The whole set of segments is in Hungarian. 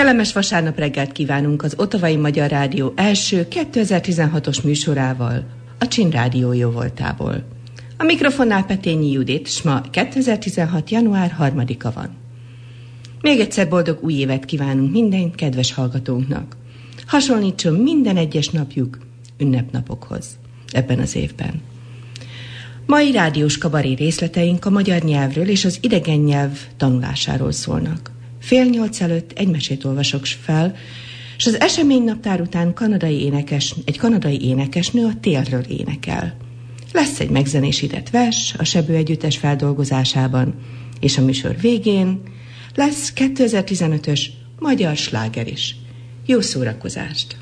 Kellemes vasárnap reggelt kívánunk az Otavai Magyar Rádió első 2016-os műsorával, a Csin Rádió jó voltából. A mikrofonnál Petényi Judit, s ma 2016. január 3-a van. Még egyszer boldog új évet kívánunk minden kedves hallgatónknak. Hasonlítson minden egyes napjuk ünnepnapokhoz ebben az évben. Mai rádiós kabaré részleteink a magyar nyelvről és az idegen nyelv tanulásáról szólnak. Fél nyolc előtt egy mesét olvasok fel, és az eseménynaptár után kanadai énekes, egy kanadai énekesnő a télről énekel. Lesz egy megzenésített vers a Sebő Együttes feldolgozásában, és a műsor végén lesz 2015-ös magyar sláger is. Jó szórakozást!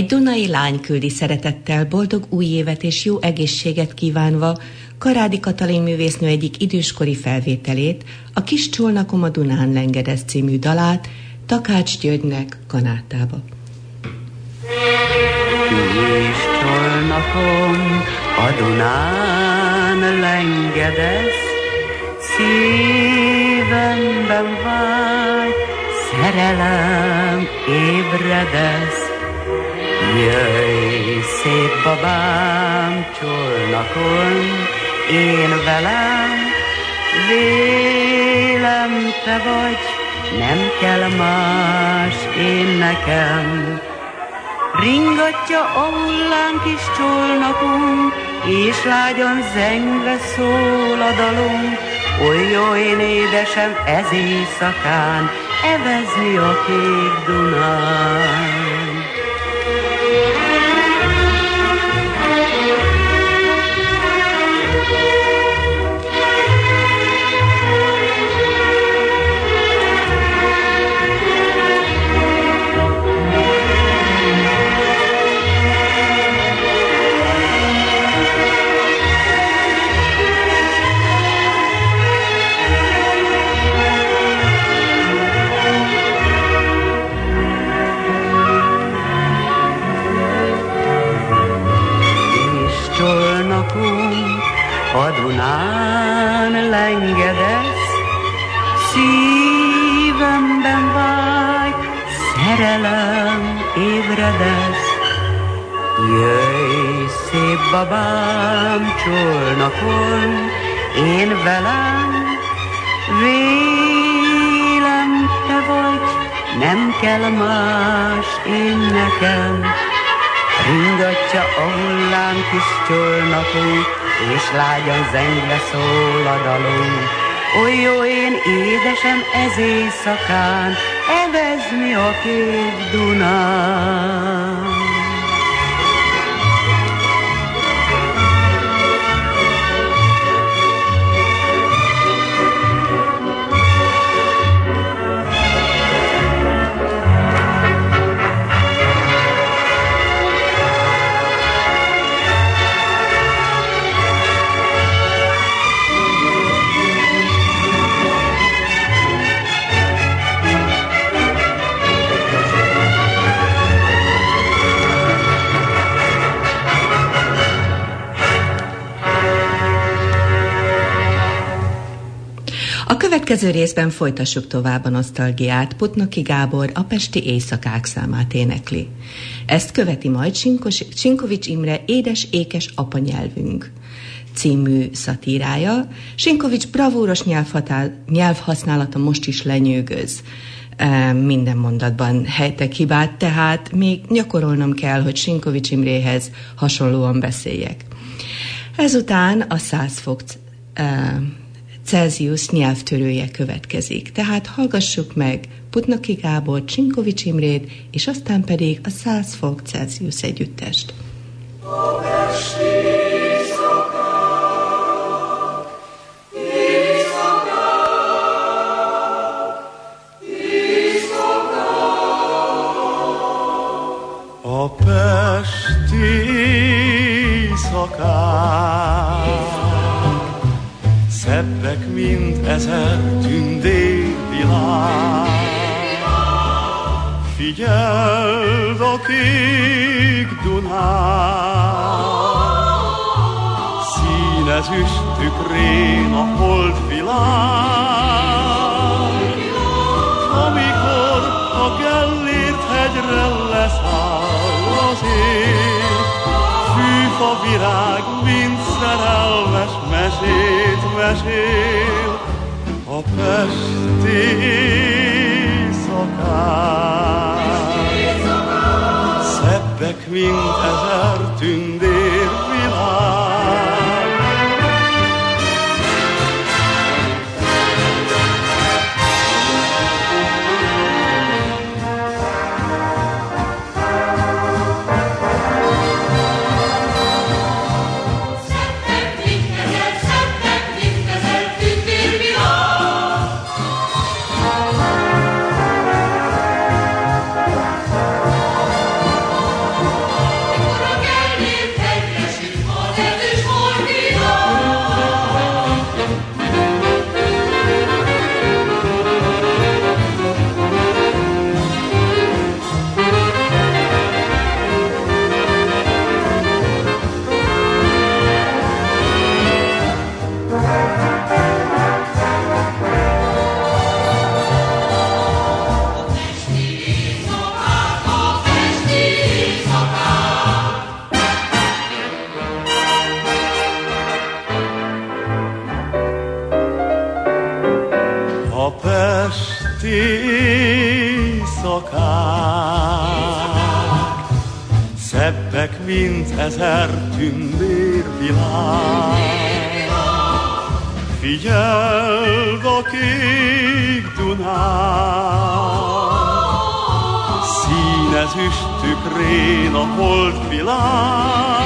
Dunai lány küldi szeretettel boldog új évet és jó egészséget kívánva Karádi Katalin művésznő egyik időskori felvételét, a Kis Csolnakom a Dunán lengedez című dalát Takács Györgynek kanátába. Kis Csolnakom a Dunán lengedez, szívemben vágy, szerelem ébredez, Jöjj, szép babám, csolnakon, én velem, vélem te vagy, nem kell más, én nekem. Ringatja a hullám kis csolnakunk, és lágyan zengve szól a dalunk, oly jó én édesem ez éjszakán, evezni a kék Dunán. Dunán lengedesz, szívemben vagy, szerelem ébredesz. Jöjj, szép babám, csónakon, én velem, vélem te vagy, nem kell más én nekem. Ringatja a hullám kis csónakunk, és lágyan zengve szól a dalunk. Oly jó én édesem ez éjszakán, evezni a két Dunán. Következő részben folytassuk tovább a nosztalgiát. Putnoki Gábor a Pesti éjszakák számát énekli. Ezt követi majd Sinkos, Sinkovics Imre Édes ékes apanyelvünk című szatírája. Sinkovics bravúros nyelvhasználata most is lenyűgöz minden mondatban helytek hibát, tehát még gyakorolnom kell, hogy Sinkovics Imréhez hasonlóan beszéljek. Ezután a 100 fok Celsius nyelvtörője következik. Tehát hallgassuk meg Putnoki Gábor, Csinkovics Imrét, és aztán pedig a 100 fok Celsius együttest. A pesti szakák Szebbek, mint ezer tündérvilág. Figyeld a kék Dunán, Színezüst tükrén a hold világ. Amikor a Gellért hegyre leszáll az ég, Fűfa virág, mint szerelmes mesét mesél a pesti szakák. Szebbek, mint ezer tündér mint ezer tündér világ. Figyeld a kék Dunán, színezüst tükrén a hold világ.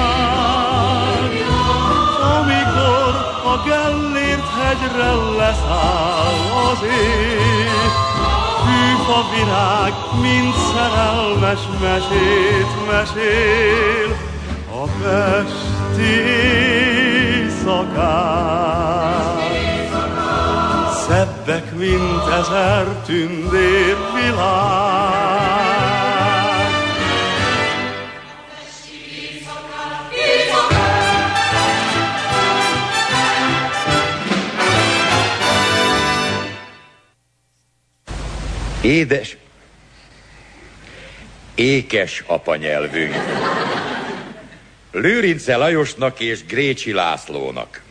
Amikor a Gellért hegyre leszáll az ég, Hűfa virág, mint szerelmes mesét mesél, a pesti szakák. Szebbek, mint ezer tündér világ. Édes, Ékes apanyelvünk. Lőrince Lajosnak és Grécsi Lászlónak.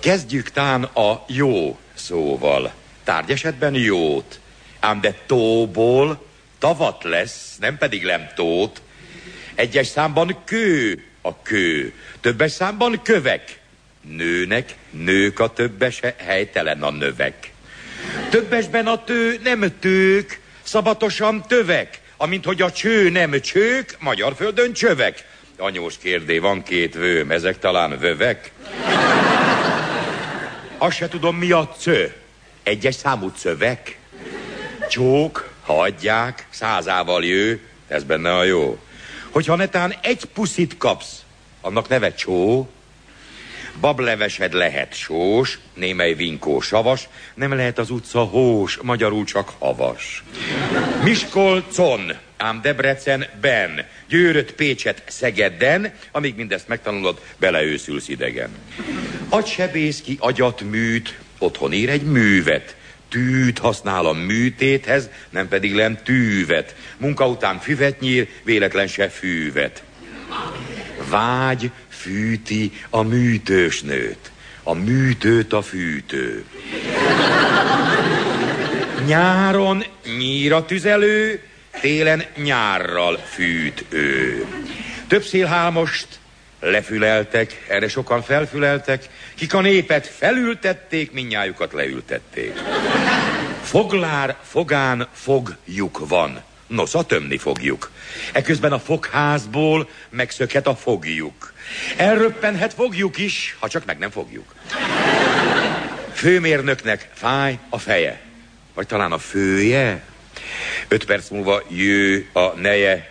Kezdjük tán a jó szóval. Tárgyesetben jót. Ám de tóból tavat lesz, nem pedig lemtót. Egyes számban kő a kő, többes számban kövek. Nőnek, nők a többese, helytelen a növek. Többesben a tő nem tők, szabatosan tövek, amint hogy a cső nem csők, magyar földön csövek. Anyós kérdé, van két vőm, ezek talán vövek? Azt se tudom, mi a cö. Egyes számú cövek? Csók, hagyják, százával jő, ez benne a jó. Hogyha netán egy puszit kapsz, annak neve csó, bablevesed lehet sós, némely vinkó savas, nem lehet az utca hós, magyarul csak havas. Miskolcon, ám Debrecen ben, Győröt, Pécset, Szegedden, amíg mindezt megtanulod, beleőszülsz idegen. Agysebész ki agyat műt, otthon ír egy művet, tűt használ a műtéthez, nem pedig lem tűvet. Munka után füvet nyír, véletlen se fűvet. Vágy fűti a műtős nőt, a műtőt a fűtő. Nyáron nyíra tüzelő, télen nyárral fűt ő. Több szélhámost lefüleltek, erre sokan felfüleltek, kik a népet felültették, minnyájukat leültették. Foglár, fogán, fogjuk van. Nosza tömni fogjuk. Eközben a fogházból megszökhet a fogjuk. Elröppenhet fogjuk is, ha csak meg nem fogjuk. Főmérnöknek fáj a feje. Vagy talán a fője? Öt perc múlva jő a neje,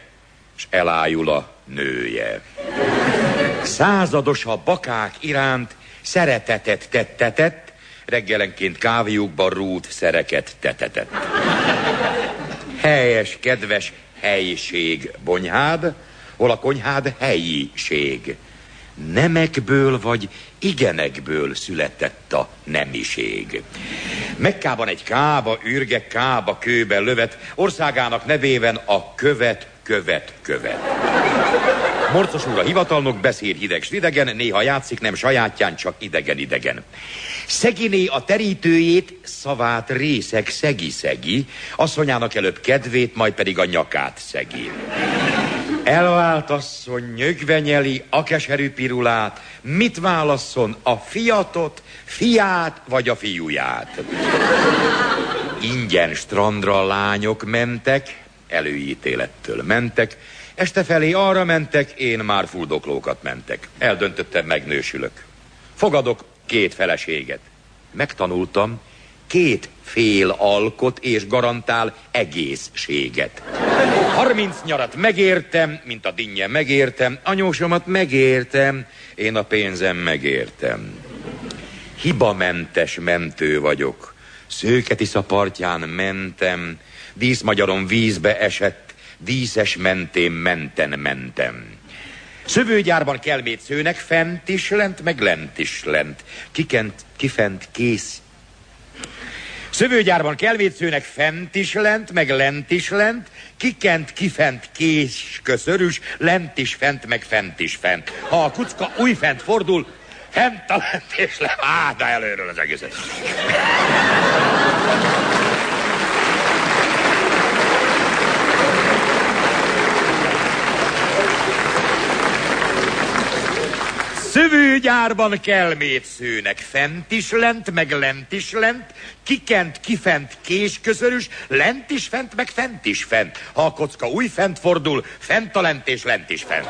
és elájul a nője. Százados a bakák iránt szeretetet tettetett, reggelenként kávéjukban rút szereket tetetett. Helyes, kedves helyiség bonyhád, hol a konyhád helyiség. Nemekből vagy igenekből született a nemiség. Mekkában egy kába, ürge kába kőben lövet, országának nevében a követ, követ, követ. Morcos úr a hivatalnok beszél hideg idegen, néha játszik nem sajátján, csak idegen-idegen. Szeginé a terítőjét, szavát részek szegi-szegi, asszonyának előbb kedvét, majd pedig a nyakát szegi. Elvált asszony nyögve nyeli a keserű pirulát, mit válasszon, a fiatot, fiát vagy a fiúját? Ingyen strandra lányok mentek, előítélettől mentek, este felé arra mentek, én már fuldoklókat mentek. Eldöntöttem, megnősülök. Fogadok két feleséget. Megtanultam, két fél alkot és garantál egészséget. Harminc nyarat megértem, mint a dinnye megértem, anyósomat megértem, én a pénzem megértem. Hibamentes mentő vagyok. Szőketisza partján mentem, díszmagyaron vízbe esett, díszes mentén menten mentem. Szövőgyárban kelmét szőnek, fent is lent, meg lent is lent. Kikent, kifent, kész. Szövőgyárban kelvétszőnek fent is lent, meg lent is lent, kikent, kifent, kés, köszörűs, lent is fent, meg fent is fent. Ha a kucka újfent fordul, fent a lent és le. Á, de előről az egészet. Szövőgyárban kelmét szőnek, fent is lent, meg lent is lent, kikent, kifent, késközörűs, lent is fent, meg fent is fent. Ha a kocka új fent fordul, fent a lent és lent is fent.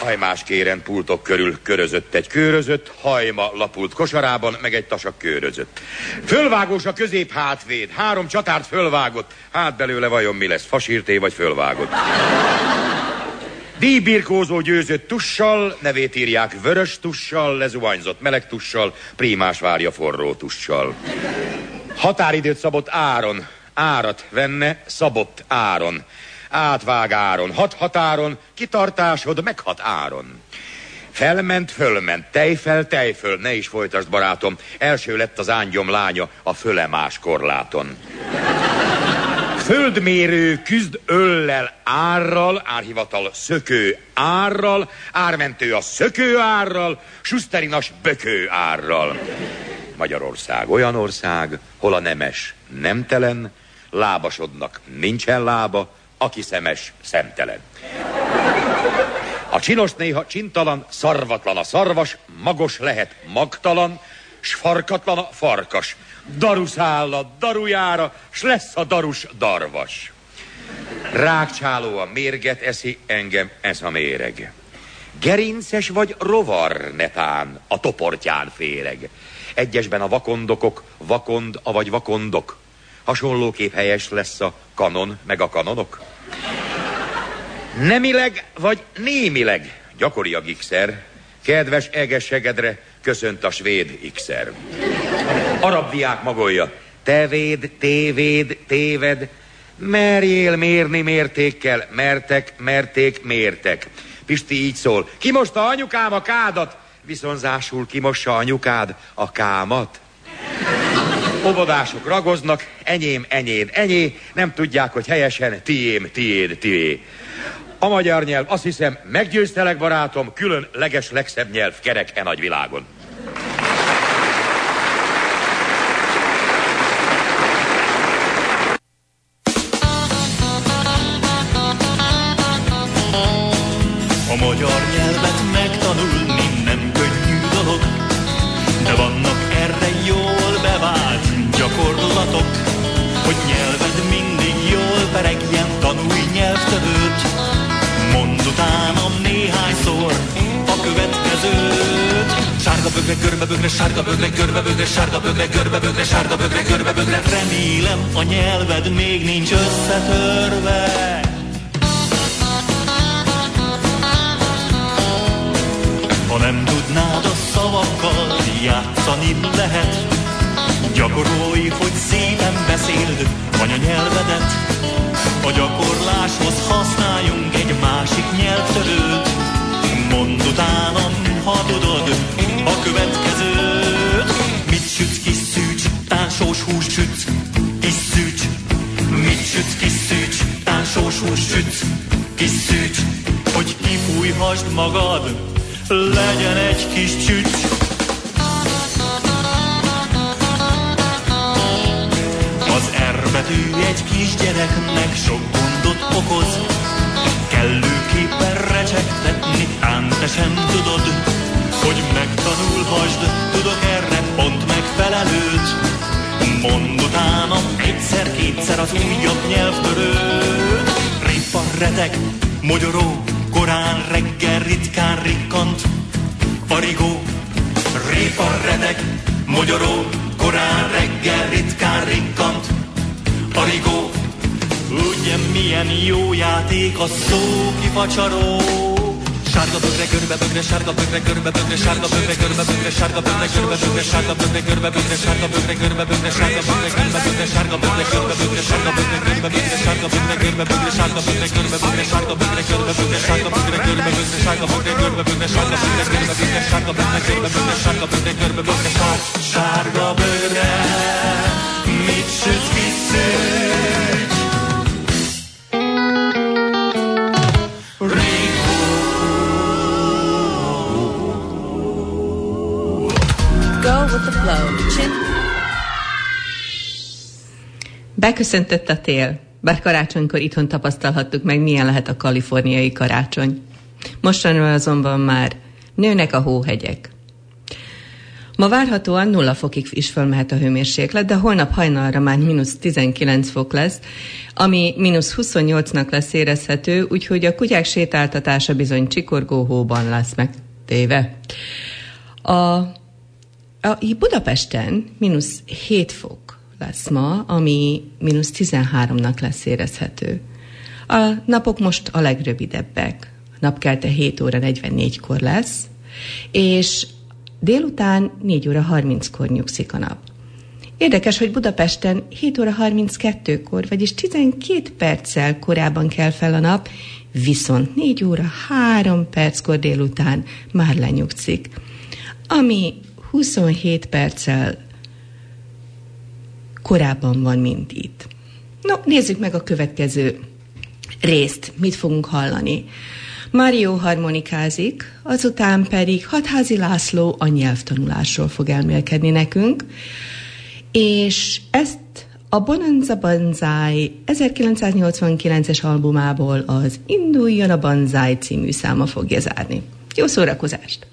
Hajmás kéren pultok körül körözött egy körözött, hajma lapult kosarában, meg egy tasak körözött. Fölvágós a közép hátvéd, három csatárt fölvágott, hát belőle vajon mi lesz, fasírté vagy fölvágott. Díjbirkózó győzött tussal, nevét írják vörös tussal, lezuhanyzott meleg tussal, prímás várja forró tussal. Határidőt szabott áron, árat venne, szabott áron átvág áron, hat határon, kitartásod meghat áron. Felment, fölment, tejfel, tejföl, ne is folytasd, barátom. Első lett az ángyom lánya a fölemás korláton. Földmérő küzd öllel árral, árhivatal szökő árral, ármentő a szökő árral, susterinas bökő árral. Magyarország olyan ország, hol a nemes nemtelen, lábasodnak nincsen lába, aki szemes szemtelen. A csinos néha csintalan, szarvatlan a szarvas, magos lehet magtalan, s farkatlan a farkas. Daruszál a darujára, s lesz a darus darvas. Rákcsáló a mérget eszi, engem ez a méreg. Gerinces vagy rovar netán, a toportján féreg. Egyesben a vakondokok, vakond, avagy vakondok. Hasonlóképp helyes lesz a kanon, meg a kanonok. Nemileg vagy némileg gyakori a gigszer, kedves egesegedre köszönt a svéd xer. Arab diák magolja, te véd, tévéd, téved, merjél mérni mértékkel, mertek, merték, mértek. Pisti így szól, kimosta anyukám a kádat, viszonzásul kimossa anyukád a kámat. Obodások ragoznak, enyém, enyéd, enyé, nem tudják, hogy helyesen tiém, tiéd, tié. A magyar nyelv, azt hiszem, meggyőztelek, barátom, külön leges legszebb nyelv kerek e nagy sárga bögre, görbe bögre, sárga bögre, görbe bögre, sárga bögre, görbe bögre. Remélem a nyelved még nincs összetörve. Ha nem tudnád a szavakkal játszani lehet, gyakorolj, hogy szépen beszéld anyanyelvedet. A gyakorláshoz használjunk egy másik nyelvtörőt. Mondd utánam, ha tudod, a következőt. Mit sütsz, kis szűcs, társós hús sütsz, kis szűcs. Mit sütsz, kis szűcs, társós hús sütsz, kis szűcs. Hogy kifújhasd magad, legyen egy kis csücs. Az R betű egy kisgyereknek sok gondot okoz, kellőképpen recsegtetni, ám te sem tudod, hogy megtanulhasd, tudok erre pont megfelelőt. Mondd utánam egyszer-kétszer az újabb nyelvtörőt. Ripa retek, mogyoró, korán reggel ritkán rikkant. Arigó, répa redek, mogyoró, korán reggel ritkán rikkant. Arigó, ugye milyen jó játék a szó kifacsaró. Sárga bögre, görbe bögre, sárga bögre, görbe bögre, sárga bögre, görbe bögre, sárga bögre, görbe bögre, sárga bögre, görbe bögre, sárga bögre, görbe bögre, sárga bögre, görbe bögre, sárga bögre, görbe bögre, sárga bögre, görbe bögre, sárga bögre, görbe bögre, sárga bögre, görbe bögre, sárga bögre, görbe bögre, sárga bögre, görbe bögre, sárga bögre, görbe bögre, sárga bögre, görbe bögre, sárga bögre, görbe bögre, sárga bögre, görbe bögre, sárga bögre, with the flow. Chin Beköszöntött a tél, bár karácsonykor itthon tapasztalhattuk meg, milyen lehet a kaliforniai karácsony. Mostanra azonban már nőnek a hóhegyek. Ma várhatóan nulla fokig is fölmehet a hőmérséklet, de holnap hajnalra már mínusz 19 fok lesz, ami mínusz 28-nak lesz érezhető, úgyhogy a kutyák sétáltatása bizony csikorgó hóban lesz megtéve. A, a Budapesten mínusz 7 fok lesz ma, ami mínusz 13-nak lesz érezhető. A napok most a legrövidebbek. A napkelte 7 óra 44-kor lesz, és délután 4 óra 30-kor nyugszik a nap. Érdekes, hogy Budapesten 7 óra 32-kor, vagyis 12 perccel korábban kell fel a nap, viszont 4 óra 3 perckor délután már lenyugszik, ami 27 perccel korábban van, mint itt. No, nézzük meg a következő részt, mit fogunk hallani. Mario harmonikázik, azután pedig Hatházi László a nyelvtanulásról fog elmélkedni nekünk, és ezt a Bonanza Banzai 1989-es albumából az Induljon a Banzai című száma fogja zárni. Jó szórakozást!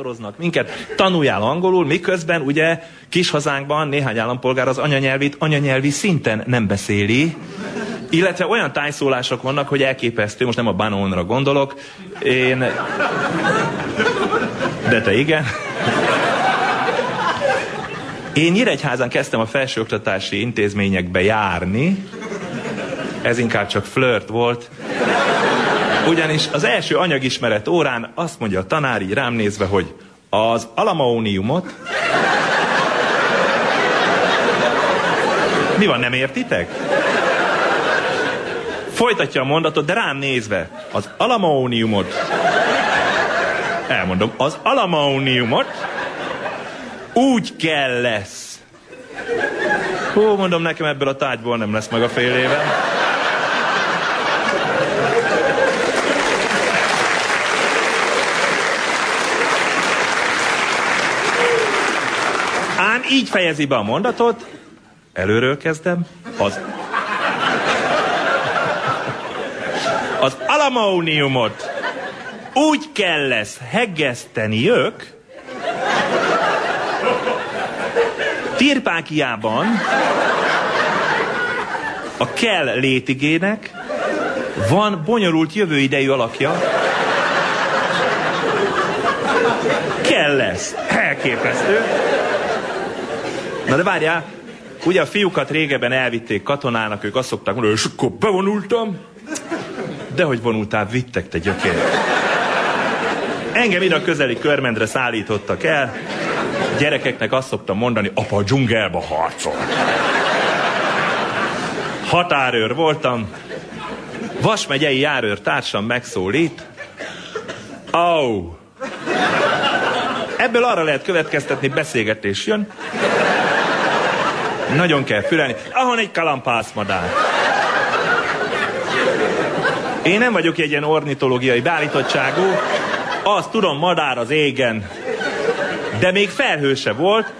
Ezzel ostoroznak minket, tanuljál angolul, miközben ugye kis hazánkban néhány állampolgár az anyanyelvét anyanyelvi szinten nem beszéli, illetve olyan tájszólások vannak, hogy elképesztő, most nem a Banonra gondolok, én... De te igen. Én Nyíregyházan kezdtem a felsőoktatási intézményekbe járni, ez inkább csak flirt volt, ugyanis az első anyagismeret órán azt mondja a tanár így rám nézve, hogy az alamóniumot... Mi van, nem értitek? Folytatja a mondatot, de rám nézve. Az alamóniumot... Elmondom, az alamóniumot úgy kell lesz. Hú, mondom, nekem ebből a tájból nem lesz meg a fél éve. Ám így fejezi be a mondatot, előről kezdem, az... Az alamóniumot úgy kell lesz heggeszteni ők, Tirpákiában a kell létigének van bonyolult jövőidejű alakja. Kell lesz. Elképesztő. Na de várjál, ugye a fiúkat régebben elvitték katonának, ők azt szokták mondani, és akkor bevonultam. De hogy vonultál, vittek te gyökér. Engem ide a közeli körmendre szállítottak el. Gyerekeknek azt szoktam mondani, apa a dzsungelbe harcol. Határőr voltam. Vas járőr társam megszólít. Oh. Ebből arra lehet következtetni, beszélgetés jön. Nagyon kell fülelni. Ahon egy kalampászmadár. Én nem vagyok egy ilyen ornitológiai beállítottságú. Azt tudom, madár az égen. De még felhőse volt,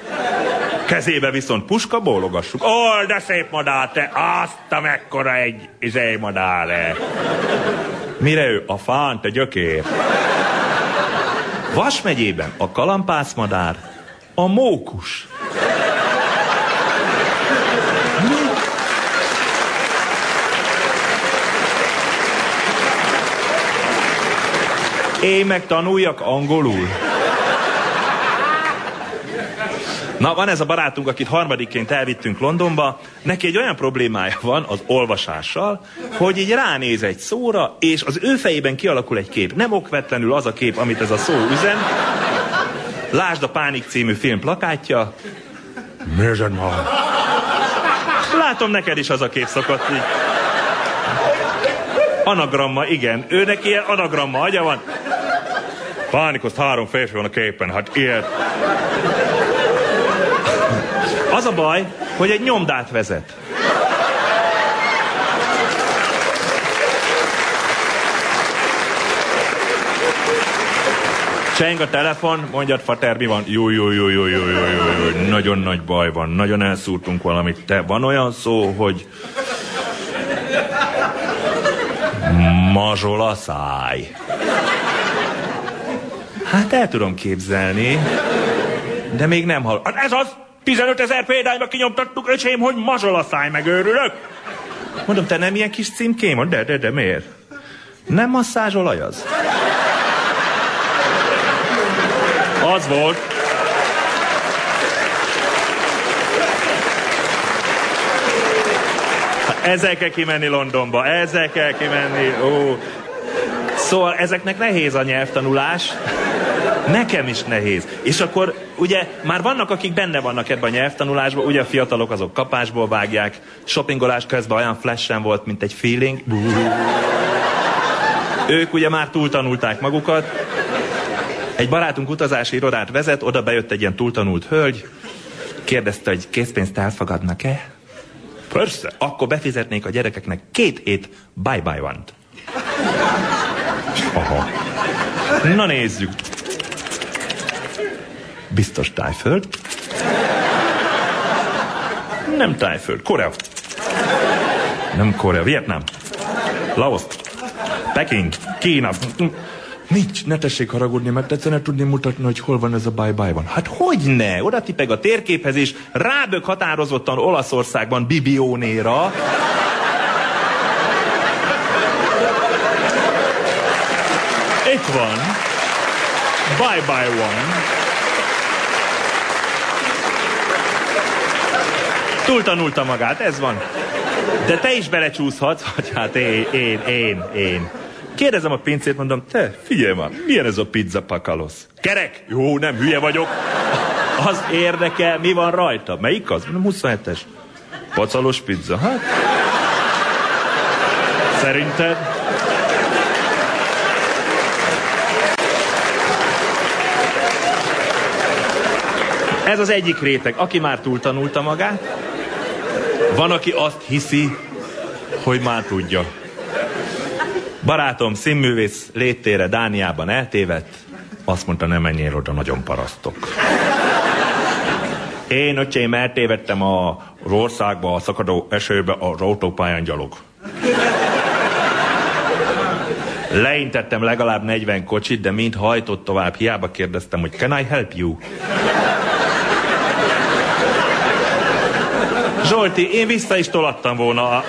kezébe viszont puska, bólogassuk. Ó, de szép madár, te, azt a mekkora egy izé madár -e. Mire ő? A fán, te gyökér. Vas megyében a kalampászmadár, a mókus. Én meg tanuljak angolul. Na, van ez a barátunk, akit harmadikként elvittünk Londonba, neki egy olyan problémája van az olvasással, hogy így ránéz egy szóra, és az ő fejében kialakul egy kép. Nem okvetlenül az a kép, amit ez a szó üzen. Lásd a Pánik című film plakátja. Nézd már! Látom, neked is az a kép szokott így. Anagramma, igen. Őnek ilyen anagramma agya van. Pánikoszt három férfi van a képen, hát ilyet. Az a baj, hogy egy nyomdát vezet. Cseng a telefon, mondjad, Fater, mi van? Jó, jó, jó, jó, jó, jó, jó, jó, nagyon nagy baj van, nagyon elszúrtunk valamit. Te, van olyan szó, hogy mazsola száj. Hát el tudom képzelni, de még nem hall. Hát ez az! 15 ezer példányba kinyomtattuk, öcsém, hogy mazsola száj megőrülök. Mondom, te nem ilyen kis címkém? De, de, de, miért? Nem masszázsolaj az? Az volt. Ezzel kell kimenni Londonba, ezzel kell kimenni. Ó. Szóval ezeknek nehéz a nyelvtanulás. Nekem is nehéz. És akkor ugye már vannak, akik benne vannak ebben a nyelvtanulásban, ugye a fiatalok azok kapásból vágják, shoppingolás közben olyan flashen volt, mint egy feeling. Ők ugye már túltanulták magukat. Egy barátunk utazási irodát vezet, oda bejött egy ilyen túltanult hölgy, kérdezte, hogy készpénzt elfogadnak-e? Persze. Akkor befizetnék a gyerekeknek két hét bye-bye van Aha. Na nézzük. Biztos tájföld. Nem tájföld. Korea. Nem Korea. Vietnám. Laos. Peking. Kína. Nincs, ne tessék haragudni, mert egyszerűen tudni mutatni, hogy hol van ez a bye-bye van. Hát hogy ne? Oda tipeg a térképhez, és rábök határozottan Olaszországban Bibionéra. Itt van. Bye-bye one. Túltanulta magát, ez van. De te is belecsúszhatsz, hogy hát én, én, én, én. Kérdezem a pincét, mondom, te, figyelj már, milyen ez a pizza pakalosz? Kerek? Jó, nem, hülye vagyok. Az érdekel, mi van rajta. Melyik az? Mondom, 27-es. Pacalos pizza, hát? Szerinted? Ez az egyik réteg, aki már túltanulta magát, van, aki azt hiszi, hogy már tudja. Barátom, színművész léttére Dániában eltévedt, azt mondta, nem menjél oda, nagyon parasztok. Én, öcsém, eltévedtem a, az országba, a szakadó esőbe, az autópályán gyalog. Leintettem legalább 40 kocsit, de mind hajtott tovább. Hiába kérdeztem, hogy can I help you? Zsolti, én vissza is tolattam volna a...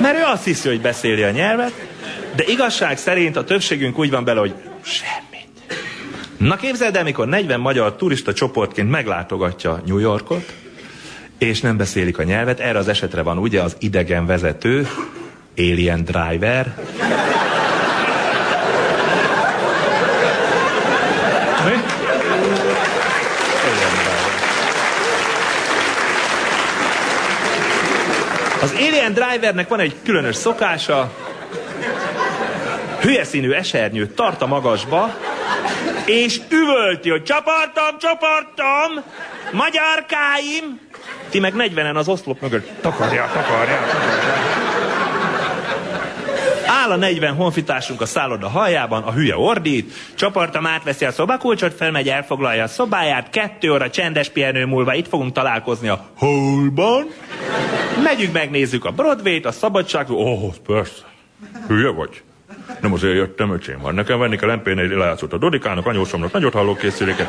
Mert ő azt hiszi, hogy beszéli a nyelvet, de igazság szerint a többségünk úgy van bele, hogy semmit. Na képzeld el, mikor 40 magyar turista csoportként meglátogatja New Yorkot, és nem beszélik a nyelvet, erre az esetre van ugye az idegen vezető, Alien Driver. Mi? Alien Drivernek van egy különös szokása, hülye színű esernyőt tart a magasba, és üvölti, hogy csapartam, csapartam, magyarkáim, ti meg 40-en az oszlop mögött. Takarják, takarják, takarják. Áll a 40 honfitársunk a szálloda hajában, a hülye ordít, csapartam átveszi a szobakulcsot, felmegy, elfoglalja a szobáját, kettő óra csendes pihenő múlva itt fogunk találkozni a hallban. Megyünk, megnézzük a Broadway-t, a szabadság... Oh, persze. Hülye vagy? Nem azért jöttem, öcsém, van nekem venni kell MP4 lejátszott a Dodikának, anyósomnak nagyot hallókészüléket.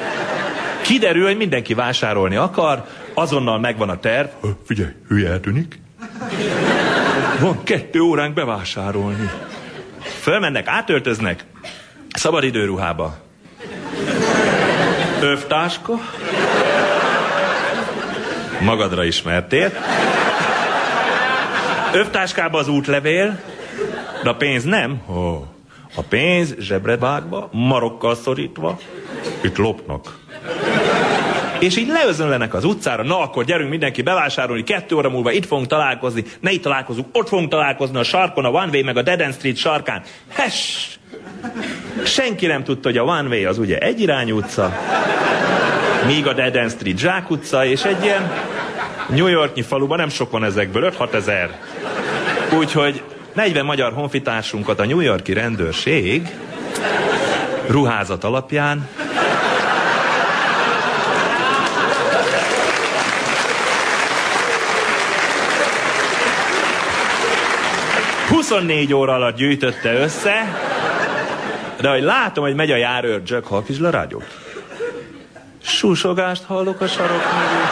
Kiderül, hogy mindenki vásárolni akar, azonnal megvan a terv. Figyelj, hülye eltűnik. Van kettő óránk bevásárolni. Fölmennek, átöltöznek. Szabadidőruhába. Övtáska. Magadra ismertél. Övtáskába az útlevél, de a pénz nem. Oh. A pénz zsebre vágva, marokkal szorítva, itt lopnak. És így leözönlenek az utcára, na akkor gyerünk mindenki bevásárolni, kettő óra múlva itt fogunk találkozni, ne itt találkozunk, ott fogunk találkozni a sarkon, a One Way meg a Dead End Street sarkán. Hess! Senki nem tudta, hogy a One Way az ugye egyirányú utca, míg a Dead End Street Zsák utca, és egy ilyen New Yorknyi faluban nem sok van ezekből, 5-6 ezer. Úgyhogy 40 magyar honfitársunkat a New Yorki rendőrség ruházat alapján 24 óra alatt gyűjtötte össze, de hogy látom, hogy megy a járőr, Jack, hallgass le rádiót. Súsogást hallok a sarok mögé.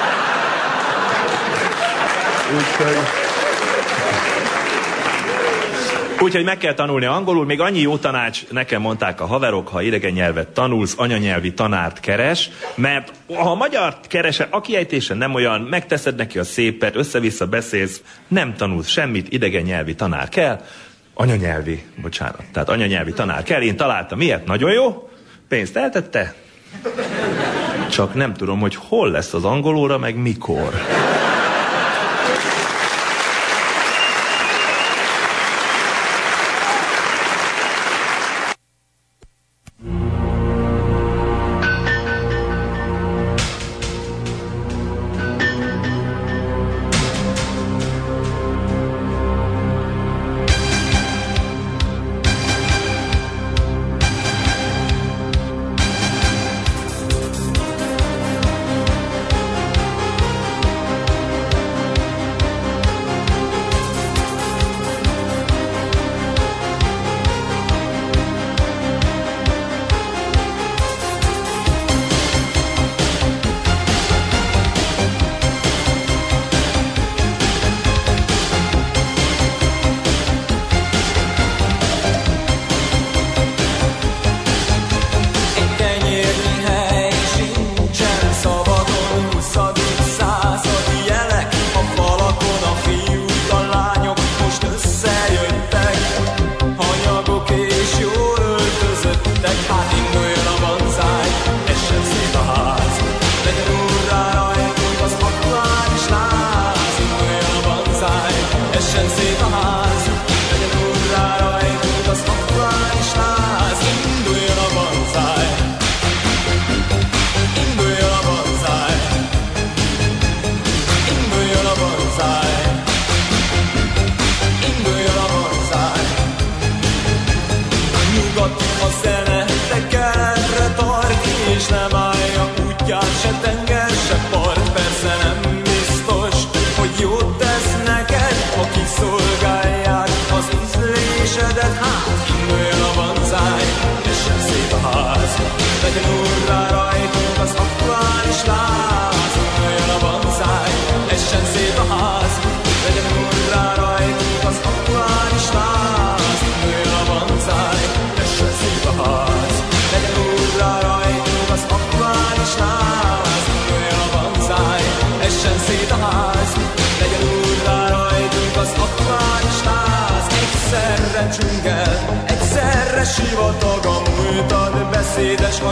Úgyhogy... Úgyhogy meg kell tanulni angolul, még annyi jó tanács, nekem mondták a haverok, ha idegen nyelvet tanulsz, anyanyelvi tanárt keres, mert ha a magyar kerese, a kiejtése nem olyan, megteszed neki a szépet, össze-vissza beszélsz, nem tanulsz semmit, idegen nyelvi tanár kell, anyanyelvi, bocsánat, tehát anyanyelvi tanár kell, én találtam ilyet, nagyon jó, pénzt eltette, csak nem tudom, hogy hol lesz az angolóra, meg mikor.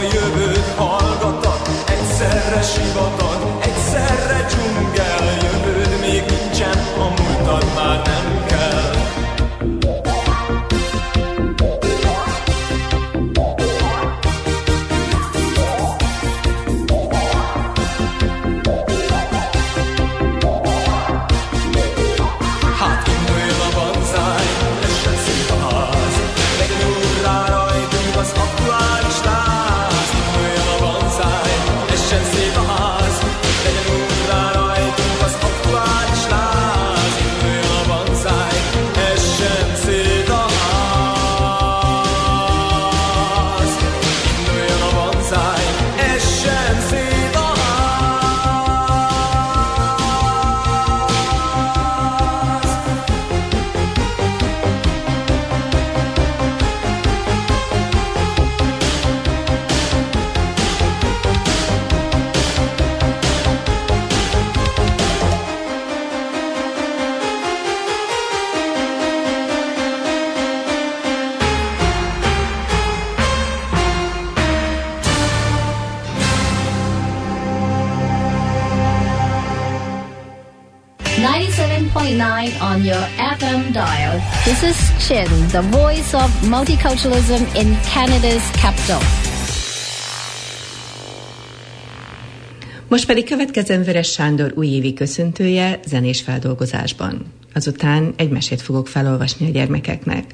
Hayır 97.9 on your FM dial. This is Chin, the voice of multiculturalism in Canada's capital. Most pedig következzen Veres Sándor újévi köszöntője zenés feldolgozásban. Azután egy mesét fogok felolvasni a gyermekeknek.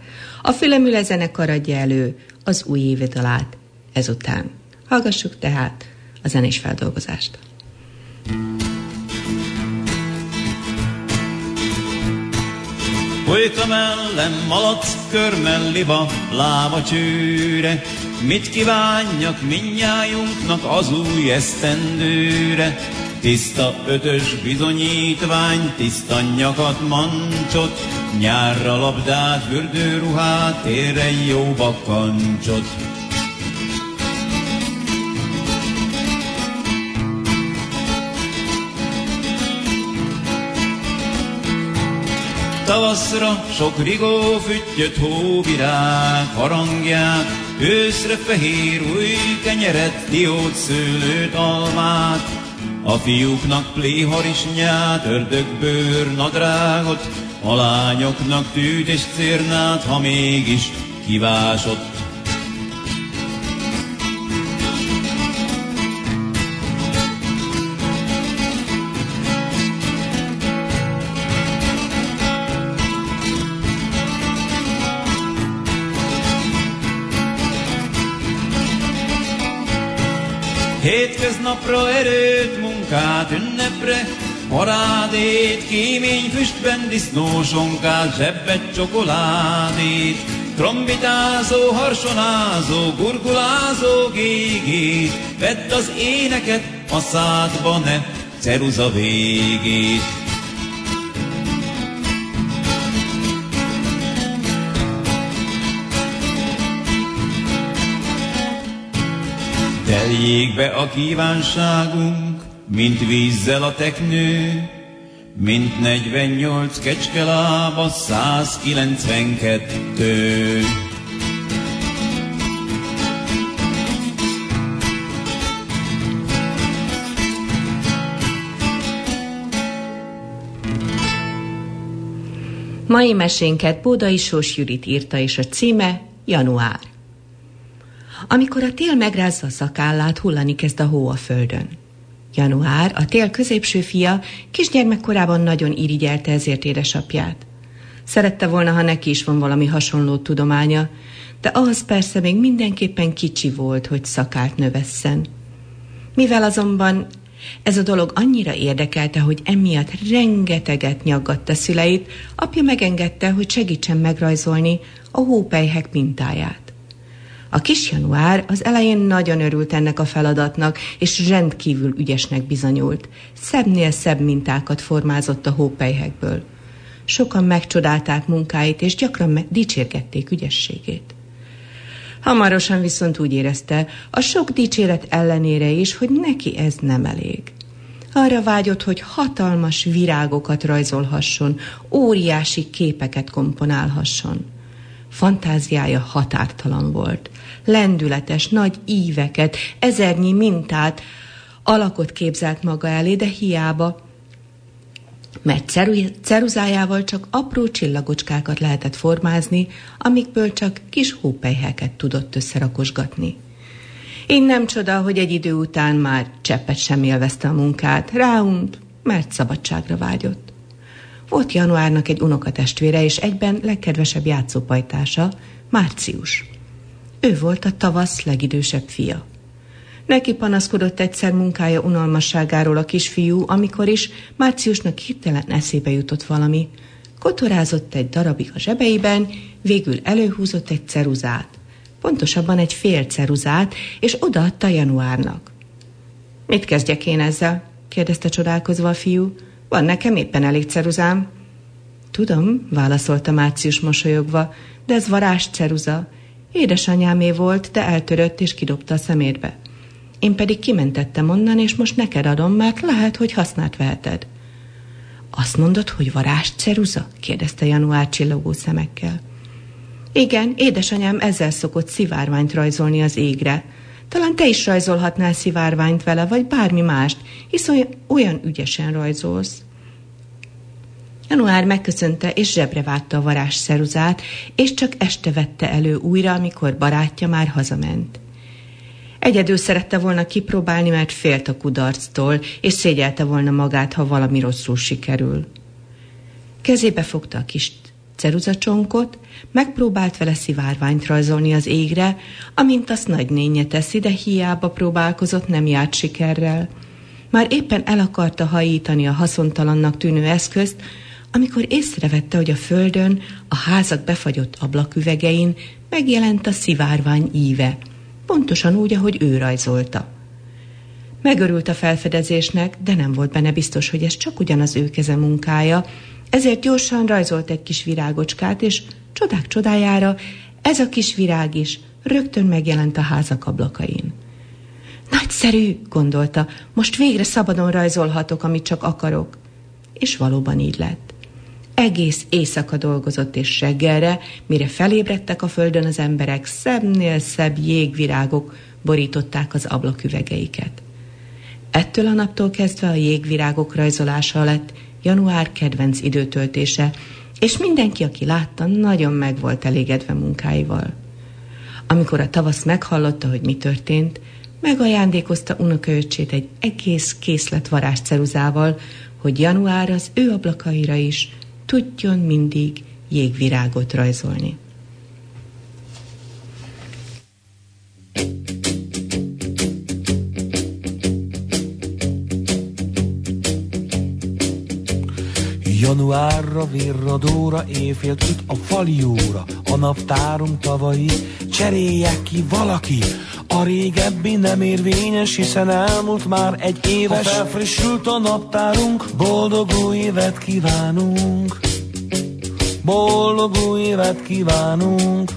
A Fülemüle zenekar adja elő az új évi talát ezután. Hallgassuk tehát a zenés feldolgozást. Mm. A mellem malac körmelliba, lába csőre, mit kívánjak minnyájunknak az új esztendőre. Tiszta ötös bizonyítvány, tiszta nyakat, mancsot, nyárra labdát, fürdőruhát, térre jó bakancsot. Tavaszra sok rigó füttyöt hóvirág harangját, őszre fehér új kenyeret, diót, szőlőt, almát, a fiúknak pléharisnyát, ördögbőr, nadrágot, a lányoknak tűt és cérnát, ha mégis kivásott. Hétköznapra erőt, munkát, ünnepre, parádét, kémény füstben disznósonkát, zsebbet csokoládét, trombitázó, harsonázó, gurgulázó gégét, vedd az éneket a szádba, ne ceruza végét. Teljék be a kívánságunk, mint vízzel a teknő, mint 48 kecskelába 192. Mai mesénket Bódai Sós Judit írta, és a címe Január. Amikor a tél megrázza a szakállát, hullani kezd a hó a földön. Január, a tél középső fia, kisgyermekkorában nagyon irigyelte ezért édesapját. Szerette volna, ha neki is van valami hasonló tudománya, de ahhoz persze még mindenképpen kicsi volt, hogy szakált növesszen. Mivel azonban ez a dolog annyira érdekelte, hogy emiatt rengeteget nyaggatta szüleit, apja megengedte, hogy segítsen megrajzolni a hópelyhek mintáját. A kis január az elején nagyon örült ennek a feladatnak, és rendkívül ügyesnek bizonyult. Szebbnél szebb mintákat formázott a hópelyhekből. Sokan megcsodálták munkáit, és gyakran meg dicsérgették ügyességét. Hamarosan viszont úgy érezte, a sok dicséret ellenére is, hogy neki ez nem elég. Arra vágyott, hogy hatalmas virágokat rajzolhasson, óriási képeket komponálhasson. Fantáziája határtalan volt. Lendületes, nagy íveket, ezernyi mintát, alakot képzelt maga elé, de hiába, mert ceruzájával csak apró csillagocskákat lehetett formázni, amikből csak kis hópelyheket tudott összerakosgatni. Én nem csoda, hogy egy idő után már cseppet sem élvezte a munkát, ráunt, mert szabadságra vágyott. Volt januárnak egy unokatestvére, és egyben legkedvesebb játszópajtása, Március. Ő volt a tavasz legidősebb fia. Neki panaszkodott egyszer munkája unalmasságáról a kisfiú, amikor is márciusnak hirtelen eszébe jutott valami. Kotorázott egy darabig a zsebeiben, végül előhúzott egy ceruzát. Pontosabban egy fél ceruzát, és odaadta januárnak. Mit kezdjek én ezzel? kérdezte csodálkozva a fiú. Van nekem éppen elég ceruzám. Tudom, válaszolta Március mosolyogva, de ez varázs ceruza. Édesanyámé volt, de eltörött és kidobta a szemétbe. Én pedig kimentettem onnan, és most neked adom, mert lehet, hogy használt veheted. Azt mondod, hogy varázs ceruza? kérdezte Január csillogó szemekkel. Igen, édesanyám ezzel szokott szivárványt rajzolni az égre. Talán te is rajzolhatnál szivárványt vele, vagy bármi mást, hisz olyan, olyan ügyesen rajzolsz. Január megköszönte, és zsebre vágta a varázs szeruzát, és csak este vette elő újra, amikor barátja már hazament. Egyedül szerette volna kipróbálni, mert félt a kudarctól, és szégyelte volna magát, ha valami rosszul sikerül. Kezébe fogta a kis ceruzacsonkot, megpróbált vele szivárványt rajzolni az égre, amint azt nagynénye teszi, de hiába próbálkozott, nem járt sikerrel. Már éppen el akarta hajítani a haszontalannak tűnő eszközt, amikor észrevette, hogy a földön, a házak befagyott ablaküvegein megjelent a szivárvány íve – pontosan úgy, ahogy ő rajzolta. Megörült a felfedezésnek, de nem volt benne biztos, hogy ez csak ugyanaz ő keze munkája, ezért gyorsan rajzolt egy kis virágocskát, és csodák csodájára ez a kis virág is rögtön megjelent a házak ablakain. Nagyszerű, gondolta, most végre szabadon rajzolhatok, amit csak akarok. És valóban így lett. Egész éjszaka dolgozott, és reggelre, mire felébredtek a földön az emberek, szebbnél szebb jégvirágok borították az ablaküvegeiket. Ettől a naptól kezdve a jégvirágok rajzolása lett január kedvenc időtöltése, és mindenki, aki látta, nagyon meg volt elégedve munkáival. Amikor a tavasz meghallotta, hogy mi történt, megajándékozta unokaöcsét egy egész készlet varázsceruzával, hogy január az ő ablakaira is tudjon mindig jégvirágot rajzolni. Januárra virradóra éjfélt üt a falióra, a naptárunk tavai, cserélje ki valaki, a régebbi nem érvényes, hiszen elmúlt már egy éves. Ha felfrissült a naptárunk, boldog új évet kívánunk. Boldog új évet kívánunk.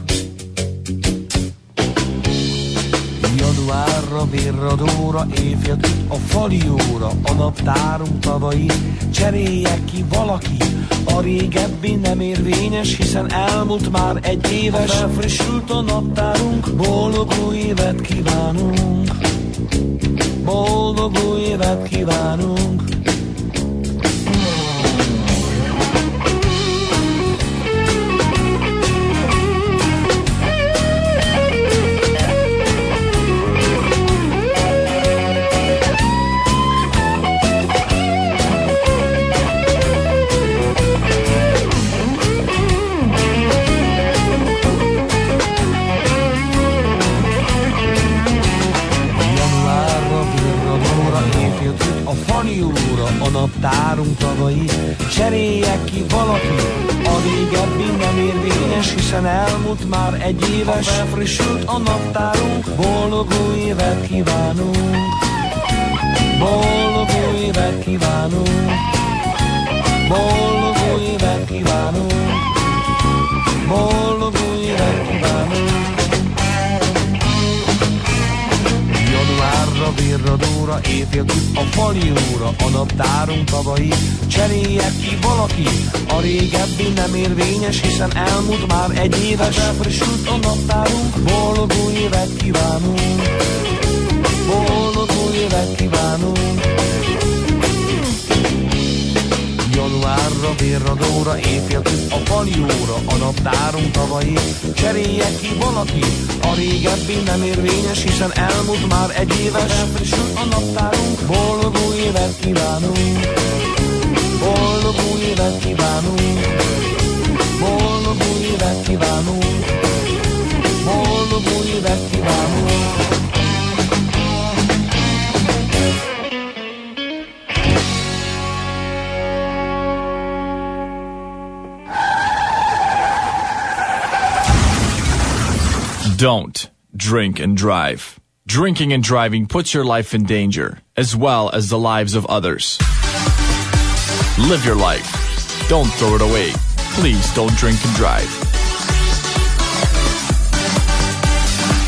Januárra, virradóra, évjött a falióra, a naptárunk tavai, cserélje ki valaki, a régebbi nem érvényes, hiszen elmúlt már egy éves. Felfrissült a naptárunk, boldog új évet kívánunk. Boldog új évet kívánunk. Naptárunk tavai, cserélje ki valaki, a régebbi nem érvényes, hiszen elmúlt már egy éves, ha felfrissült a naptárunk, boldog új évet kívánunk. Boldog új évet kívánunk. Boldog új évet kívánunk. Boldog új évet kívánunk. Óra, éjfél a fali óra, a naptárunk tavalyi. Cserélje ki valaki, a régebbi nem érvényes, hiszen elmúlt már egy éves. Elfrissült a naptárunk, boldog új évet kívánunk. Boldog új évet kívánunk. Januárra, vérradóra, éjfél a falióra, a naptárunk tavalyi. Cserélje ki valaki, a régebbi nem érvényes, hiszen elmúlt már egy éves. Elfrissül a naptárunk, boldog új évet kívánunk. Boldog új évet kívánunk. Boldog új évet kívánunk. Boldog új évet kívánunk. Don't drink and drive. Drinking and driving puts your life in danger, as well as the lives of others. Live your life. Don't throw it away. Please don't drink and drive.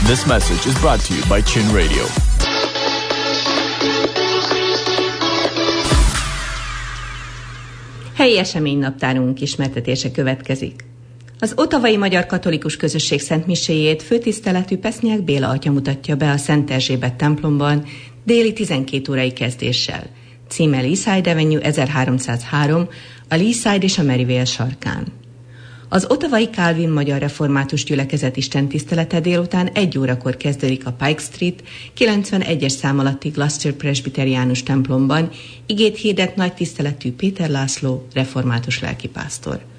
This message is brought to you by Chin Radio. Helyi eseménynaptárunk ismertetése következik. Az Otavai Magyar Katolikus Közösség Szent Miséjét főtiszteletű Pesznyák Béla atya mutatja be a Szent Erzsébet templomban déli 12 órai kezdéssel. Címe Leaside Avenue 1303, a Leaside és a Merivale sarkán. Az Otavai Calvin Magyar Református Gyülekezet Isten tisztelete délután egy órakor kezdődik a Pike Street 91-es szám alatti Gloucester Presbyteriánus templomban, igét hirdet nagy tiszteletű Péter László, református lelkipásztor.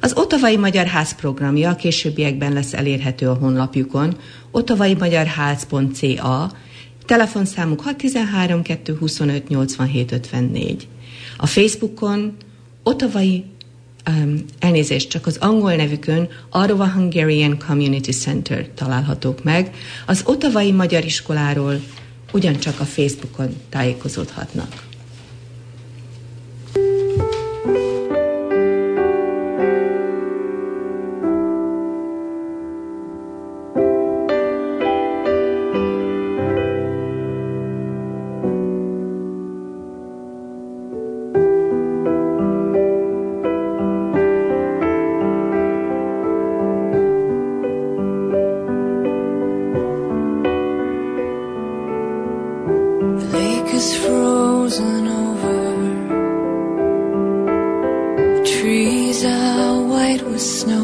Az Otavai Magyar Ház programja a későbbiekben lesz elérhető a honlapjukon, otavaimagyarház.ca, telefonszámuk 613 225 87 54. A Facebookon Otavai um, elnézést, csak az angol nevükön Arova Hungarian Community Center találhatók meg. Az Otavai Magyar Iskoláról ugyancsak a Facebookon tájékozódhatnak. over. Trees are white with snow.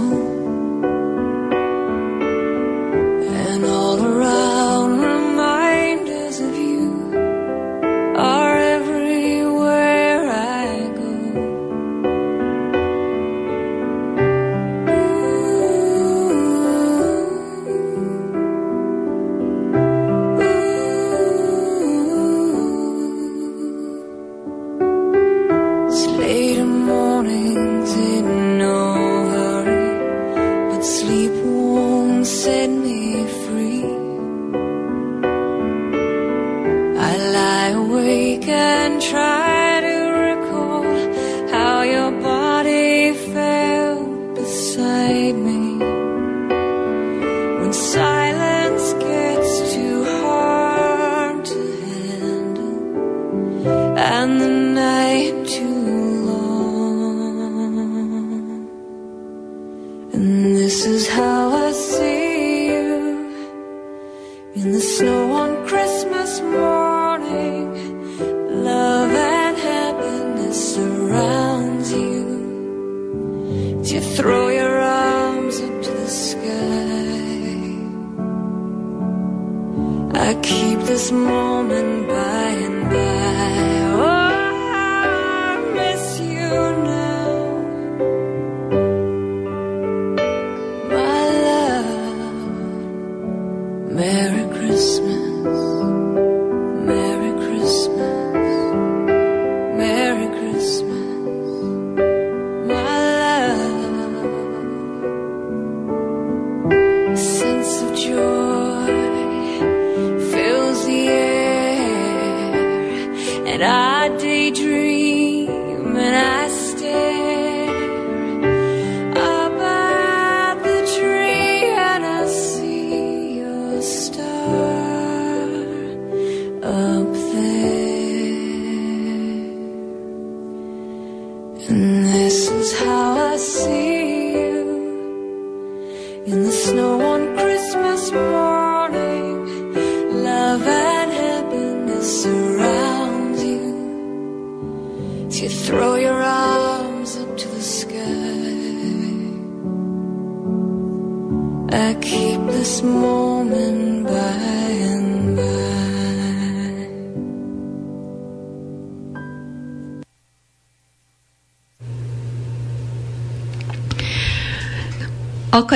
Christmas.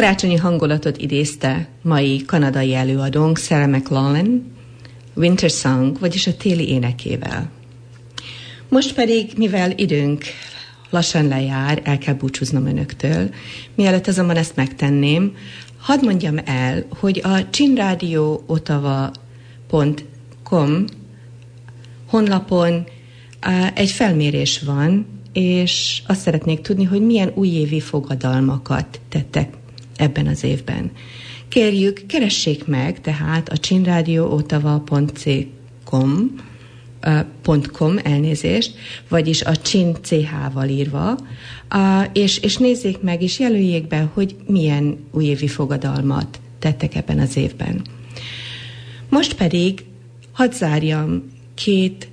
Karácsonyi hangulatot idézte mai kanadai előadónk Sarah McLaughlin, Winter Song, vagyis a téli énekével. Most pedig, mivel időnk lassan lejár, el kell búcsúznom önöktől. Mielőtt azonban ezt megtenném, hadd mondjam el, hogy a csinrádióotava.com honlapon egy felmérés van, és azt szeretnék tudni, hogy milyen újévi fogadalmakat tettek ebben az évben. Kérjük, keressék meg tehát a csinrádióotava.com .com elnézést, vagyis a csin ch-val írva, és, és nézzék meg, és jelöljék be, hogy milyen újévi fogadalmat tettek ebben az évben. Most pedig hadd zárjam két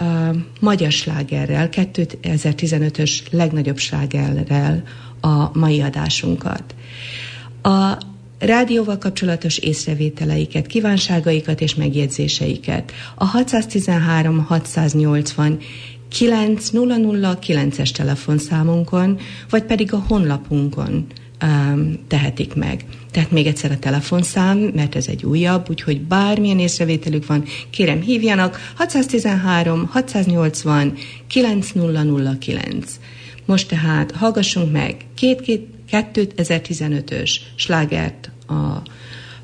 uh, magyar slágerrel, 2015-ös legnagyobb slágerrel a mai adásunkat. A rádióval kapcsolatos észrevételeiket, kívánságaikat és megjegyzéseiket a 613 680 9009-es telefonszámunkon, vagy pedig a honlapunkon um, tehetik meg. Tehát még egyszer a telefonszám, mert ez egy újabb, úgyhogy bármilyen észrevételük van, kérem hívjanak 613 680 9009. Most tehát hallgassunk meg két-két 2015-ös slágert a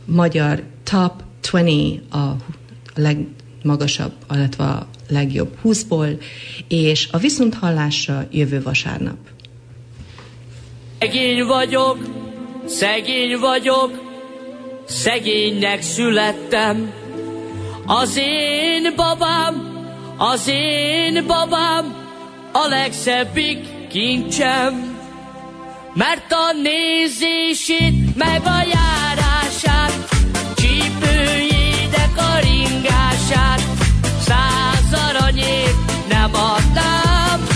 magyar Top 20 a legmagasabb, illetve a legjobb 20-ból, és a viszonthallásra jövő vasárnap. Szegény vagyok, szegény vagyok, szegénynek születtem. Az én babám, az én babám, a legszebbik kincsem. Mert a nézését, meg a járását, csípőjének a ringását, száz aranyért nem adnám,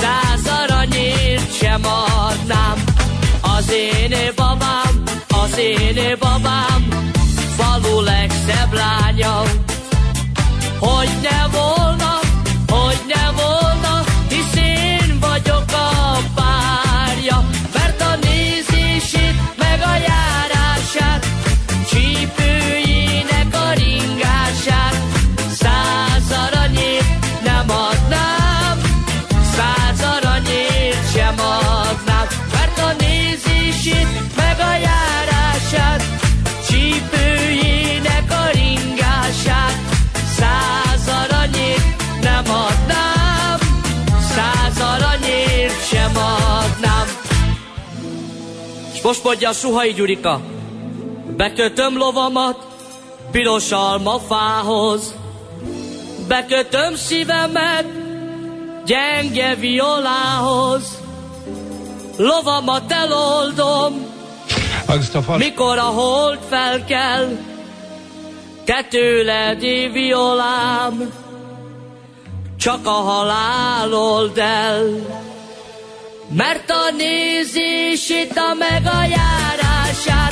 száz aranyért sem adnám. Az én babám, az én babám, falu legszebb lánya, hogy ne volna, nézését, meg a járását, csípőjének a ringását, száz aranyért nem adnám, száz aranyért sem adnám. S most mondja a Suhai Gyurika, bekötöm lovamat piros almafához, bekötöm szívemet gyenge violához, lovamat eloldom, mikor a hold felkel, te tőled violám, csak a halál old el. Mert a nézését, a meg a járását,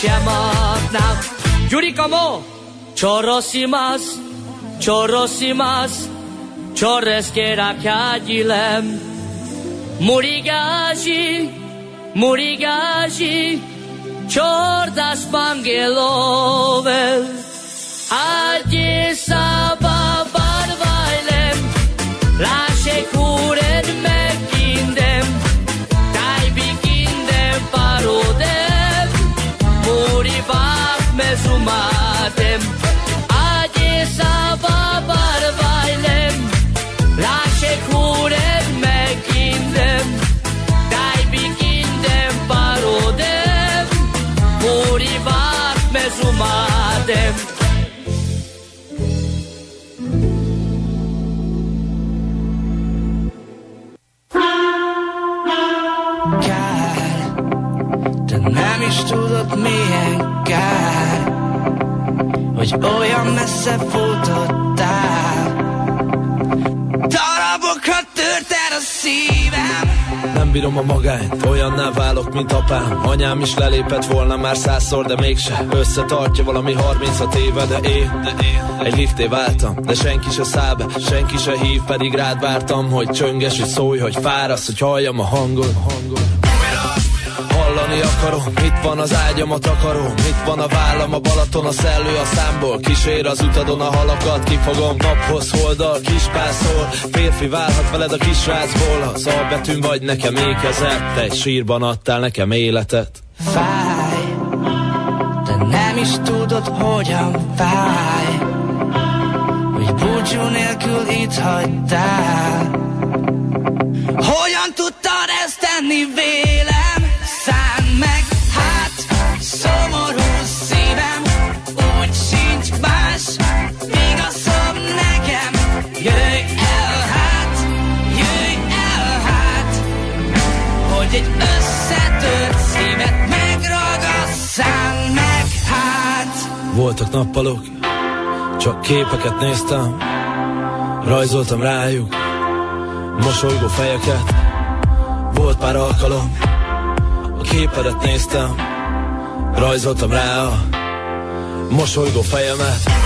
chamotna. Yuri como chorros y más, chorros y más, chorres que era kajilem. Murigaji, murigaji, chordas bangelovel. Allí sababar bailem. La bírom a magányt, olyanná válok, mint apám. Anyám is lelépett volna már százszor, de mégse. Összetartja valami 36 éve, de én, de én. Egy lifté váltam, de senki se száll be Senki se hív, pedig rád vártam Hogy csönges, hogy szólj, hogy fárasz Hogy halljam a hangod, hangod. Hallani akarom, mit van az ágyam a takaró? Mit van a vállam, a Balaton, a szellő a számból? Kísér az utadon a halakat, kifogom naphoz holdal Kispászol, férfi válhat veled a kisrácból Az albetűn vagy nekem ékezett Egy sírban adtál nekem életet. Fáj, de nem is tudod, hogyan fáj Hogy búcsú nélkül itt hagytál. Hogyan tudtad ezt tenni vélem? Voltak nappalok, csak képeket néztem Rajzoltam rájuk mosolygó fejeket. Volt pár alkalom, a képedet néztem Rajzoltam rá a mosolygó fejemet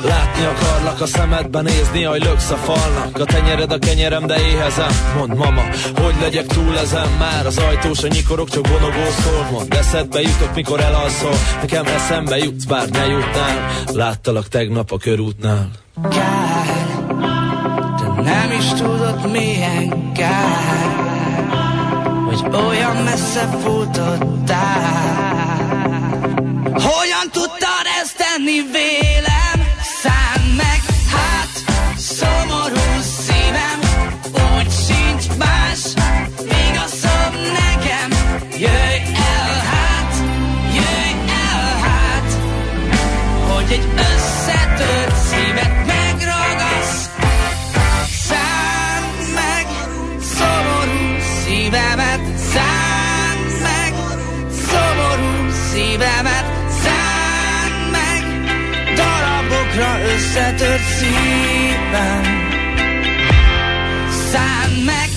Látni akarlak a szemedben, nézni, hogy löksz a falnak. A tenyered a kenyerem, de éhezem. Mond mama, hogy legyek túl ezen? Már az ajtós a nyikorok, csak vonogó szól Mond eszedbe jutok, mikor elalszol. Nekem eszembe jutsz, bár ne jutnál. Láttalak tegnap a körútnál. Kár, de nem is tudod milyen kár Hogy olyan messze futottál. Hogyan tudtad ezt tenni vélem? Összetört szívem Szánd meg